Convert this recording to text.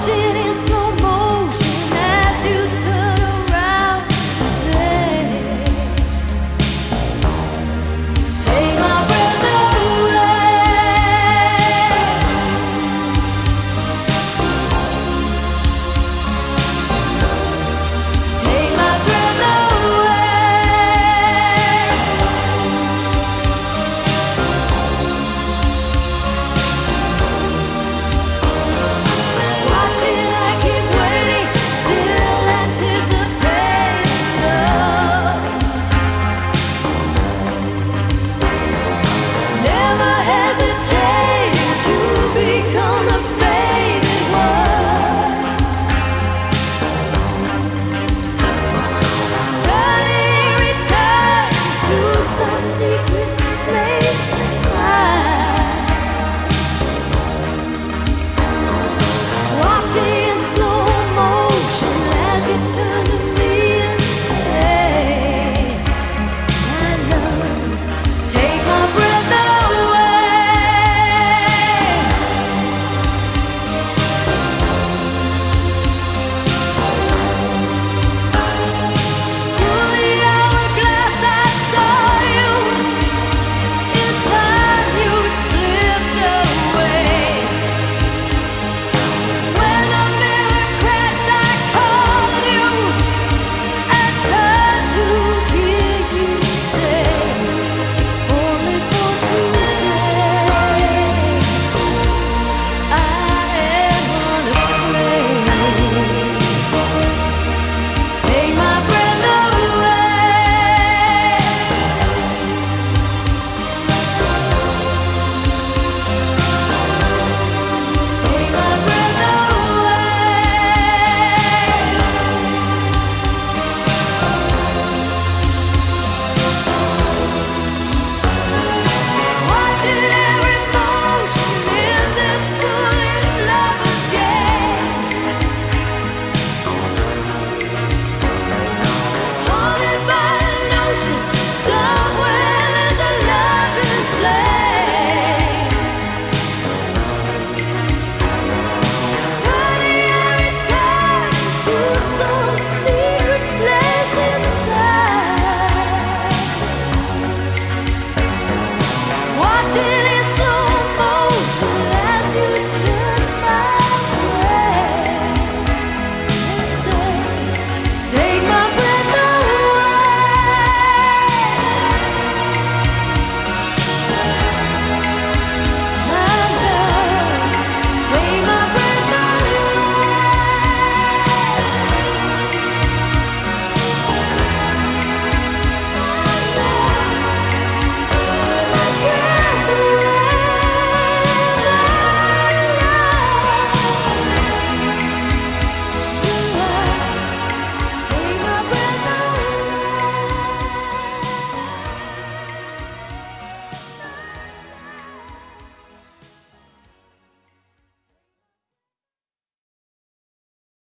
今 place.